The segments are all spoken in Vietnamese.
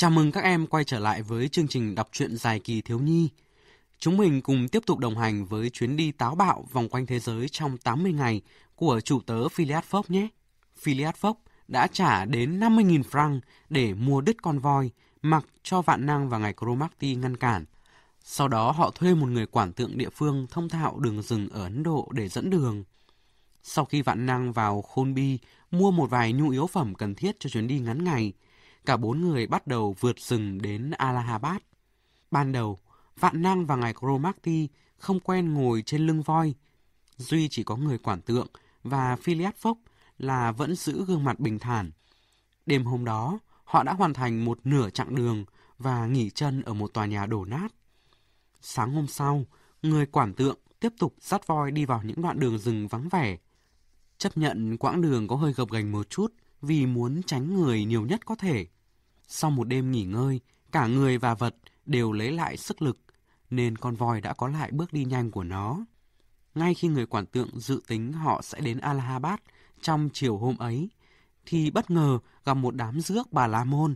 Chào mừng các em quay trở lại với chương trình đọc truyện dài kỳ thiếu nhi. Chúng mình cùng tiếp tục đồng hành với chuyến đi táo bạo vòng quanh thế giới trong 80 ngày của chủ tớ Philiad Fogg nhé. Philiad Fogg đã trả đến 50.000 franc để mua đứt con voi, mặc cho vạn năng và ngài Cromarty ngăn cản. Sau đó họ thuê một người quản tượng địa phương thông thạo đường rừng ở Ấn Độ để dẫn đường. Sau khi vạn năng vào Khôn Bi mua một vài nhu yếu phẩm cần thiết cho chuyến đi ngắn ngày, cả bốn người bắt đầu vượt rừng đến Allahabad. Ban đầu, Vạn Năng và ngài Cromarty không quen ngồi trên lưng voi. Duy chỉ có người quản tượng và Phileas Fogg là vẫn giữ gương mặt bình thản. Đêm hôm đó, họ đã hoàn thành một nửa chặng đường và nghỉ chân ở một tòa nhà đổ nát. Sáng hôm sau, người quản tượng tiếp tục dắt voi đi vào những đoạn đường rừng vắng vẻ. Chấp nhận quãng đường có hơi gập ghềnh một chút vì muốn tránh người nhiều nhất có thể. Sau một đêm nghỉ ngơi, cả người và vật đều lấy lại sức lực, nên con voi đã có lại bước đi nhanh của nó. Ngay khi người quản tượng dự tính họ sẽ đến Allahabad trong chiều hôm ấy, thì bất ngờ gặp một đám rước bà La Môn.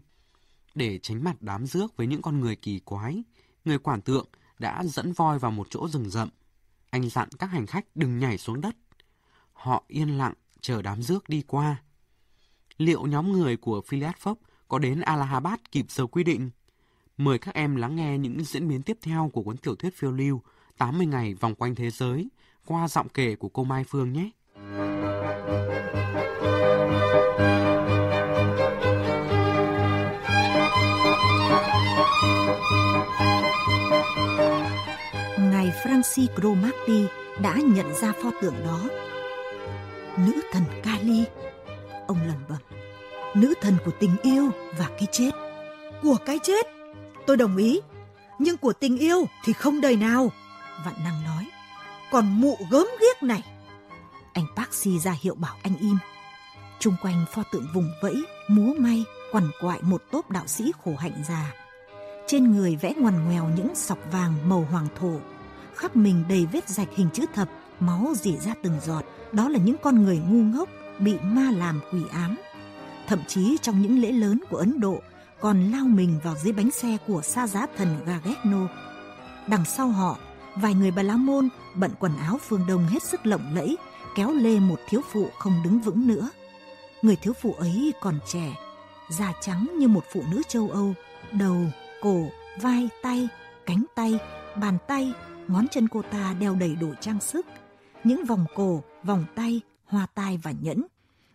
Để tránh mặt đám rước với những con người kỳ quái, người quản tượng đã dẫn voi vào một chỗ rừng rậm. Anh dặn các hành khách đừng nhảy xuống đất. Họ yên lặng chờ đám rước đi qua. Liệu nhóm người của Phileas Phốc có đến Allahabad kịp giờ quy định? Mời các em lắng nghe những diễn biến tiếp theo của cuốn tiểu thuyết phiêu lưu 80 ngày vòng quanh thế giới qua giọng kể của cô Mai Phương nhé. Ngài Francis Cromarty đã nhận ra pho tượng đó. Nữ thần Kali, ông lẩm bẩm. Nữ thần của tình yêu và cái chết. Của cái chết, tôi đồng ý. Nhưng của tình yêu thì không đời nào. Vạn năng nói. Còn mụ gớm ghiếc này. Anh bác si ra hiệu bảo anh im. Trung quanh pho tượng vùng vẫy, múa may, quằn quại một tốp đạo sĩ khổ hạnh già. Trên người vẽ ngoằn ngoèo những sọc vàng màu hoàng thổ. Khắp mình đầy vết rạch hình chữ thập, máu rỉ ra từng giọt. Đó là những con người ngu ngốc, bị ma làm quỷ ám. Thậm chí trong những lễ lớn của Ấn Độ còn lao mình vào dưới bánh xe của sa giá thần Gagetno. Đằng sau họ, vài người bà la môn bận quần áo phương đông hết sức lộng lẫy, kéo lê một thiếu phụ không đứng vững nữa. Người thiếu phụ ấy còn trẻ, da trắng như một phụ nữ châu Âu, đầu, cổ, vai, tay, cánh tay, bàn tay, ngón chân cô ta đeo đầy đủ trang sức, những vòng cổ, vòng tay, hoa tai và nhẫn.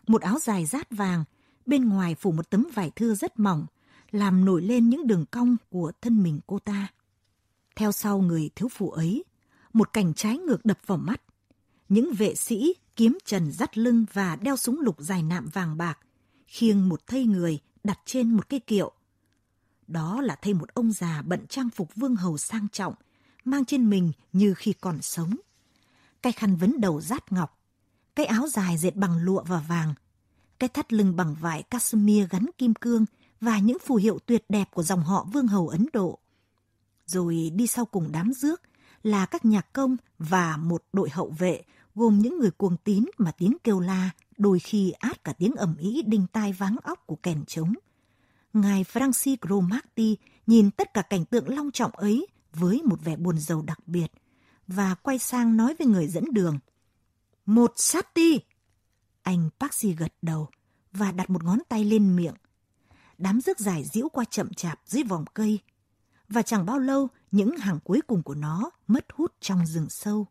Một áo dài rát vàng, bên ngoài phủ một tấm vải thưa rất mỏng, làm nổi lên những đường cong của thân mình cô ta. Theo sau người thiếu phụ ấy, một cảnh trái ngược đập vào mắt. Những vệ sĩ kiếm trần dắt lưng và đeo súng lục dài nạm vàng bạc, khiêng một thây người đặt trên một cây kiệu. Đó là thây một ông già bận trang phục vương hầu sang trọng, mang trên mình như khi còn sống. Cái khăn vấn đầu rát ngọc, cái áo dài dệt bằng lụa và vàng, cái thắt lưng bằng vải cashmere gắn kim cương và những phù hiệu tuyệt đẹp của dòng họ vương hầu Ấn Độ. Rồi đi sau cùng đám rước là các nhạc công và một đội hậu vệ gồm những người cuồng tín mà tiếng kêu la đôi khi át cả tiếng ầm ĩ đinh tai váng óc của kèn trống. Ngài Francis Cromarty nhìn tất cả cảnh tượng long trọng ấy với một vẻ buồn rầu đặc biệt và quay sang nói với người dẫn đường. Một sát đi! Anh Paxi gật đầu và đặt một ngón tay lên miệng. Đám rước dài diễu qua chậm chạp dưới vòng cây. Và chẳng bao lâu, những hàng cuối cùng của nó mất hút trong rừng sâu.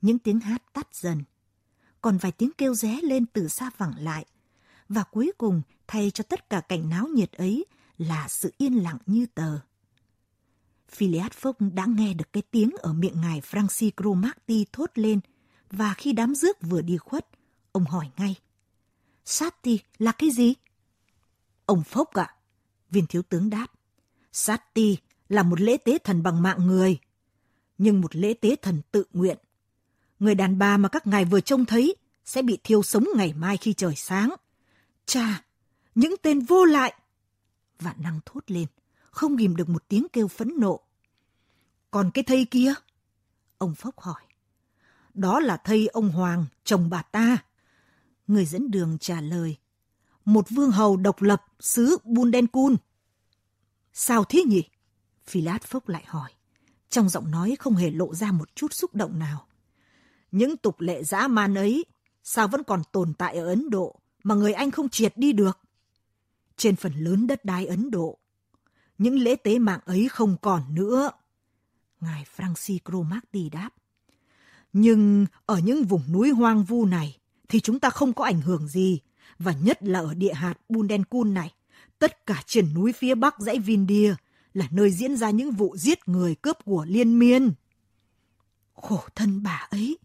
Những tiếng hát tắt dần. Còn vài tiếng kêu ré lên từ xa vẳng lại. Và cuối cùng, thay cho tất cả cảnh náo nhiệt ấy là sự yên lặng như tờ. Phileas Fogg đã nghe được cái tiếng ở miệng ngài Francis Cromarty thốt lên, và khi đám rước vừa đi khuất, ông hỏi ngay. Sati là cái gì? Ông Phốc ạ. À? Viên thiếu tướng đáp. Sati là một lễ tế thần bằng mạng người, nhưng một lễ tế thần tự nguyện. Người đàn bà mà các ngài vừa trông thấy sẽ bị thiêu sống ngày mai khi trời sáng. Chà, những tên vô lại! Vạn năng thốt lên, không ghim được một tiếng kêu phẫn nộ. Còn cái thây kia? Ông Phốc hỏi. Đó là thây ông Hoàng, chồng bà ta. Người dẫn đường trả lời. Một vương hầu độc lập xứ Bundenkun. Sao thế nhỉ? Philat Phốc lại hỏi. Trong giọng nói không hề lộ ra một chút xúc động nào. Những tục lệ dã man ấy, sao vẫn còn tồn tại ở Ấn Độ mà người Anh không triệt đi được? Trên phần lớn đất đai Ấn Độ, những lễ tế mạng ấy không còn nữa. Ngài Francis Cromarty đáp. Nhưng ở những vùng núi hoang vu này thì chúng ta không có ảnh hưởng gì, và nhất là ở địa hạt Bundenkun này, tất cả triển núi phía bắc dãy Vindia là nơi diễn ra những vụ giết người cướp của liên miên. Khổ thân bà ấy,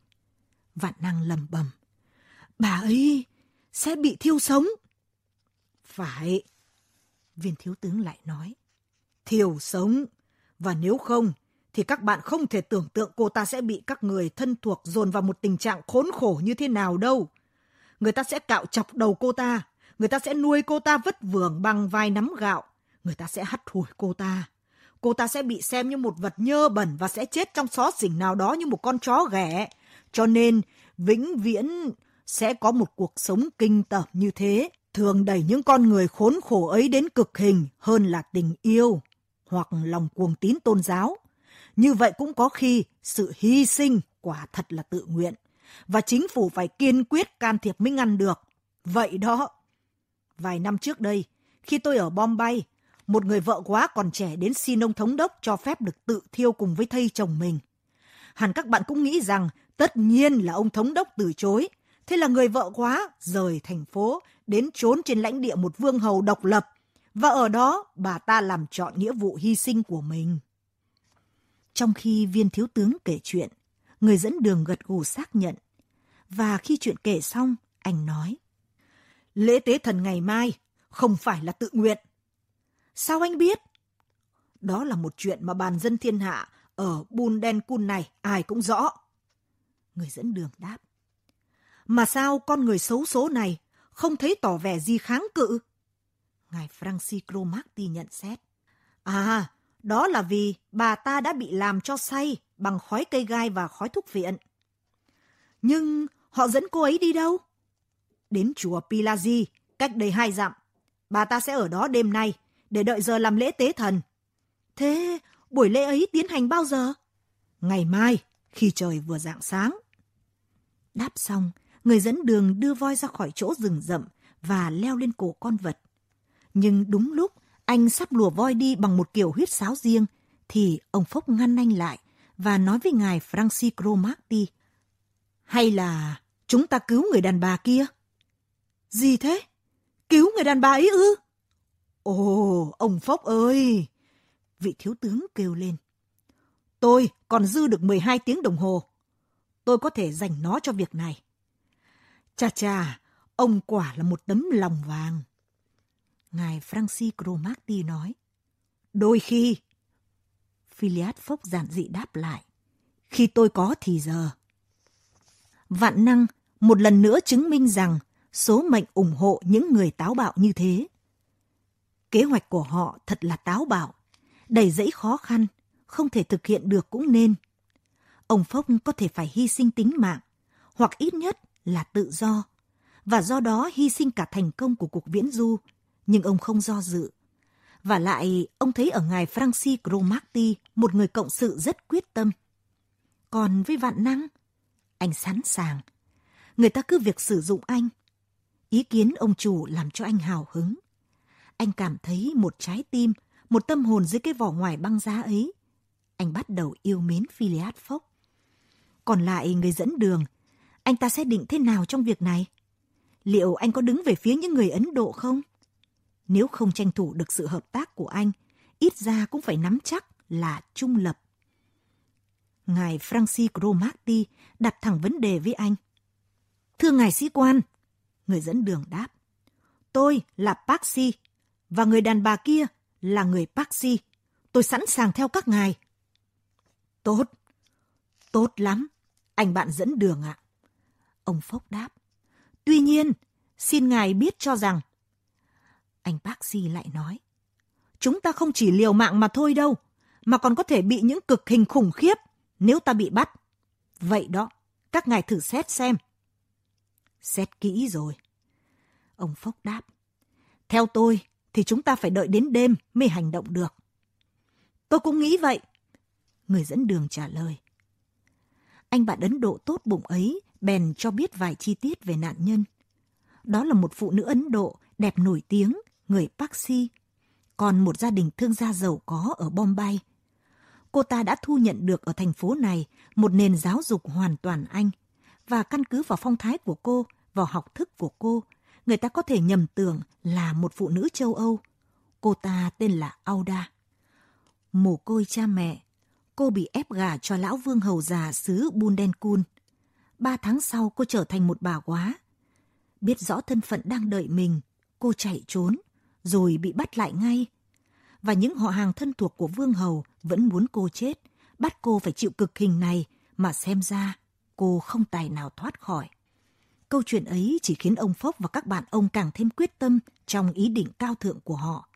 Vạn năng lầm bầm. Bà ấy sẽ bị thiêu sống. Phải. Viên thiếu tướng lại nói. Thiêu sống. Và nếu không, thì các bạn không thể tưởng tượng cô ta sẽ bị các người thân thuộc dồn vào một tình trạng khốn khổ như thế nào đâu. Người ta sẽ cạo chọc đầu cô ta, người ta sẽ nuôi cô ta vất vưởng bằng vài nắm gạo, người ta sẽ hắt hủi cô ta. Cô ta sẽ bị xem như một vật nhơ bẩn và sẽ chết trong xó xỉnh nào đó như một con chó ghẻ. Cho nên, vĩnh viễn sẽ có một cuộc sống kinh tởm như thế, thường đẩy những con người khốn khổ ấy đến cực hình hơn là tình yêu hoặc lòng cuồng tín tôn giáo. Như vậy cũng có khi sự hy sinh quả thật là tự nguyện và chính phủ phải kiên quyết can thiệp mới ngăn được. Vậy đó. Vài năm trước đây, khi tôi ở Bombay, một người vợ quá còn trẻ đến xin ông thống đốc cho phép được tự thiêu cùng với thây chồng mình. Hẳn các bạn cũng nghĩ rằng tất nhiên là ông thống đốc từ chối. Thế là người vợ quá rời thành phố đến trốn trên lãnh địa một vương hầu độc lập và ở đó bà ta làm chọn nghĩa vụ hy sinh của mình. Trong khi viên thiếu tướng kể chuyện, người dẫn đường gật gù xác nhận. Và khi chuyện kể xong, anh nói. Lễ tế thần ngày mai không phải là tự nguyện. Sao anh biết? Đó là một chuyện mà bàn dân thiên hạ ở Bundenkul này ai cũng rõ. Người dẫn đường đáp. Mà sao con người xấu số này không thấy tỏ vẻ gì kháng cự? Ngài Francis Cromarty nhận xét. À, đó là vì bà ta đã bị làm cho say bằng khói cây gai và khói thuốc viện. Nhưng họ dẫn cô ấy đi đâu? Đến chùa Pilaji cách đây hai dặm. Bà ta sẽ ở đó đêm nay để đợi giờ làm lễ tế thần. Thế buổi lễ ấy tiến hành bao giờ? Ngày mai, khi trời vừa rạng sáng. Đáp xong, người dẫn đường đưa voi ra khỏi chỗ rừng rậm và leo lên cổ con vật. Nhưng đúng lúc anh sắp lùa voi đi bằng một kiểu huyết sáo riêng, thì ông Phúc ngăn anh lại và nói với ngài Francis Cromarty. Hay là chúng ta cứu người đàn bà kia? Gì thế? Cứu người đàn bà ấy ư? Ồ, ông Phúc ơi! Vị thiếu tướng kêu lên. Tôi còn dư được 12 tiếng đồng hồ. Tôi có thể dành nó cho việc này. Chà chà, ông quả là một tấm lòng vàng. Ngài Francis Cromarty nói. Đôi khi. Philiad Phốc giản dị đáp lại. Khi tôi có thì giờ. Vạn năng một lần nữa chứng minh rằng số mệnh ủng hộ những người táo bạo như thế. Kế hoạch của họ thật là táo bạo, đầy dẫy khó khăn, không thể thực hiện được cũng nên. Ông Phốc có thể phải hy sinh tính mạng, hoặc ít nhất là tự do, và do đó hy sinh cả thành công của cuộc viễn du nhưng ông không do dự. Và lại, ông thấy ở ngài Francis Cromarty một người cộng sự rất quyết tâm. Còn với vạn năng, anh sẵn sàng. Người ta cứ việc sử dụng anh. Ý kiến ông chủ làm cho anh hào hứng. Anh cảm thấy một trái tim, một tâm hồn dưới cái vỏ ngoài băng giá ấy. Anh bắt đầu yêu mến Philiad Fox. Còn lại người dẫn đường, anh ta sẽ định thế nào trong việc này? Liệu anh có đứng về phía những người Ấn Độ không? Nếu không tranh thủ được sự hợp tác của anh, ít ra cũng phải nắm chắc là trung lập. Ngài Francis Cromarty đặt thẳng vấn đề với anh. Thưa ngài sĩ quan, người dẫn đường đáp. Tôi là Paxi và người đàn bà kia là người Paxi. Tôi sẵn sàng theo các ngài. Tốt, tốt lắm, anh bạn dẫn đường ạ. Ông Phốc đáp. Tuy nhiên, xin ngài biết cho rằng anh bác sĩ lại nói. Chúng ta không chỉ liều mạng mà thôi đâu, mà còn có thể bị những cực hình khủng khiếp nếu ta bị bắt. Vậy đó, các ngài thử xét xem. Xét kỹ rồi. Ông Phốc đáp. Theo tôi thì chúng ta phải đợi đến đêm mới hành động được. Tôi cũng nghĩ vậy. Người dẫn đường trả lời. Anh bạn Ấn Độ tốt bụng ấy bèn cho biết vài chi tiết về nạn nhân. Đó là một phụ nữ Ấn Độ đẹp nổi tiếng, người Parsi, còn một gia đình thương gia giàu có ở Bombay. Cô ta đã thu nhận được ở thành phố này một nền giáo dục hoàn toàn Anh, và căn cứ vào phong thái của cô, vào học thức của cô, người ta có thể nhầm tưởng là một phụ nữ châu Âu. Cô ta tên là Auda. Mồ côi cha mẹ, cô bị ép gả cho lão vương hầu già xứ Bundenkun. Ba tháng sau cô trở thành một bà quá. Biết rõ thân phận đang đợi mình, cô chạy trốn, rồi bị bắt lại ngay. Và những họ hàng thân thuộc của vương hầu vẫn muốn cô chết, bắt cô phải chịu cực hình này mà xem ra cô không tài nào thoát khỏi. Câu chuyện ấy chỉ khiến ông Phốc và các bạn ông càng thêm quyết tâm trong ý định cao thượng của họ.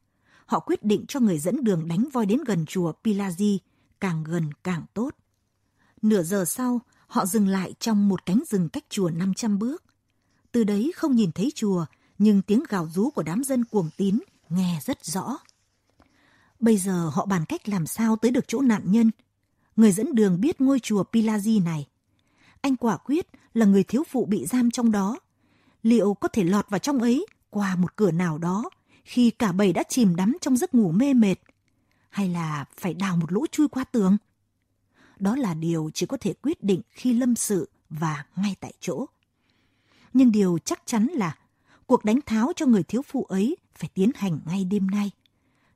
Họ quyết định cho người dẫn đường đánh voi đến gần chùa Pilaji, càng gần càng tốt. Nửa giờ sau, họ dừng lại trong một cánh rừng cách chùa 500 bước. Từ đấy không nhìn thấy chùa, nhưng tiếng gào rú của đám dân cuồng tín nghe rất rõ. Bây giờ họ bàn cách làm sao tới được chỗ nạn nhân. Người dẫn đường biết ngôi chùa Pilaji này. Anh quả quyết là người thiếu phụ bị giam trong đó. Liệu có thể lọt vào trong ấy qua một cửa nào đó khi cả bầy đã chìm đắm trong giấc ngủ mê mệt? Hay là phải đào một lỗ chui qua tường? Đó là điều chỉ có thể quyết định khi lâm sự và ngay tại chỗ. Nhưng điều chắc chắn là cuộc đánh tháo cho người thiếu phụ ấy phải tiến hành ngay đêm nay,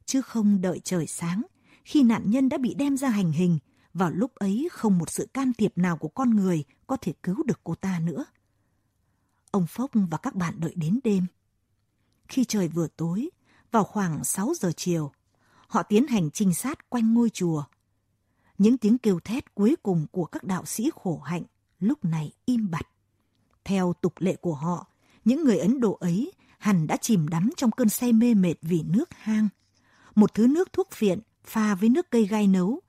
chứ không đợi trời sáng khi nạn nhân đã bị đem ra hành hình vào lúc ấy không một sự can thiệp nào của con người có thể cứu được cô ta nữa. Ông Phốc và các bạn đợi đến đêm. Khi trời vừa tối, vào khoảng 6 giờ chiều, họ tiến hành trinh sát quanh ngôi chùa. Những tiếng kêu thét cuối cùng của các đạo sĩ khổ hạnh lúc này im bặt. Theo tục lệ của họ, những người Ấn Độ ấy hẳn đã chìm đắm trong cơn say mê mệt vì nước hang. Một thứ nước thuốc phiện pha với nước cây gai nấu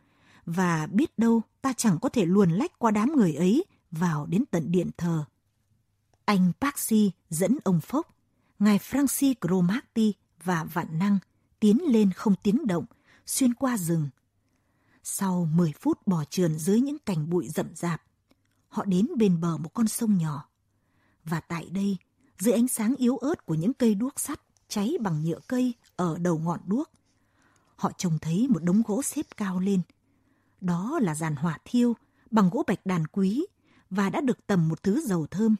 và biết đâu ta chẳng có thể luồn lách qua đám người ấy vào đến tận điện thờ. Anh Paxi dẫn ông Phốc, ngài Francis Cromarty và Vạn Năng tiến lên không tiếng động, xuyên qua rừng. Sau 10 phút bò trườn dưới những cành bụi rậm rạp, họ đến bên bờ một con sông nhỏ. Và tại đây, dưới ánh sáng yếu ớt của những cây đuốc sắt cháy bằng nhựa cây ở đầu ngọn đuốc, họ trông thấy một đống gỗ xếp cao lên – đó là giàn hỏa thiêu bằng gỗ bạch đàn quý và đã được tầm một thứ dầu thơm.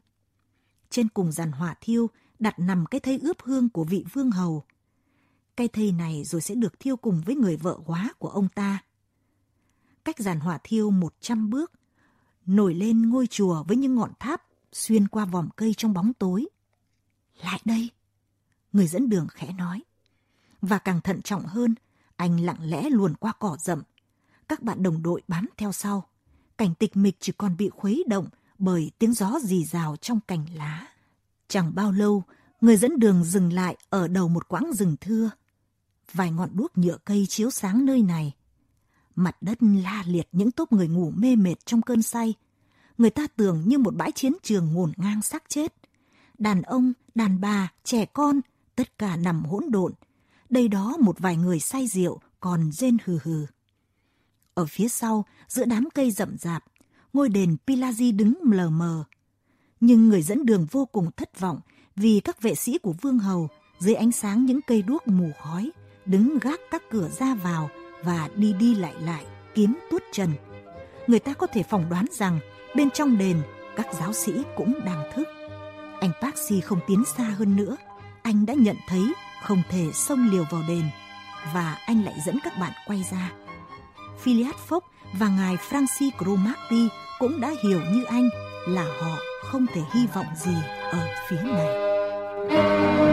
Trên cùng giàn hỏa thiêu đặt nằm cái thây ướp hương của vị vương hầu. Cây thây này rồi sẽ được thiêu cùng với người vợ quá của ông ta. Cách giàn hỏa thiêu một trăm bước, nổi lên ngôi chùa với những ngọn tháp xuyên qua vòm cây trong bóng tối. Lại đây, người dẫn đường khẽ nói. Và càng thận trọng hơn, anh lặng lẽ luồn qua cỏ rậm, các bạn đồng đội bám theo sau. Cảnh tịch mịch chỉ còn bị khuấy động bởi tiếng gió rì rào trong cành lá. Chẳng bao lâu, người dẫn đường dừng lại ở đầu một quãng rừng thưa. Vài ngọn đuốc nhựa cây chiếu sáng nơi này. Mặt đất la liệt những tốp người ngủ mê mệt trong cơn say. Người ta tưởng như một bãi chiến trường ngổn ngang xác chết. Đàn ông, đàn bà, trẻ con, tất cả nằm hỗn độn. Đây đó một vài người say rượu còn rên hừ hừ. Ở phía sau, giữa đám cây rậm rạp, ngôi đền Pilaji đứng lờ mờ. Nhưng người dẫn đường vô cùng thất vọng vì các vệ sĩ của Vương Hầu dưới ánh sáng những cây đuốc mù khói đứng gác các cửa ra vào và đi đi lại lại kiếm tuốt trần. Người ta có thể phỏng đoán rằng bên trong đền các giáo sĩ cũng đang thức. Anh Paxi không tiến xa hơn nữa. Anh đã nhận thấy không thể xông liều vào đền và anh lại dẫn các bạn quay ra. Philiad Phốc và ngài Francis Cromarty cũng đã hiểu như anh là họ không thể hy vọng gì ở phía này.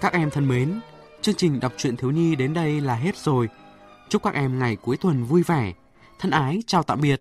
Các em thân mến, chương trình đọc truyện thiếu nhi đến đây là hết rồi. Chúc các em ngày cuối tuần vui vẻ. Thân ái chào tạm biệt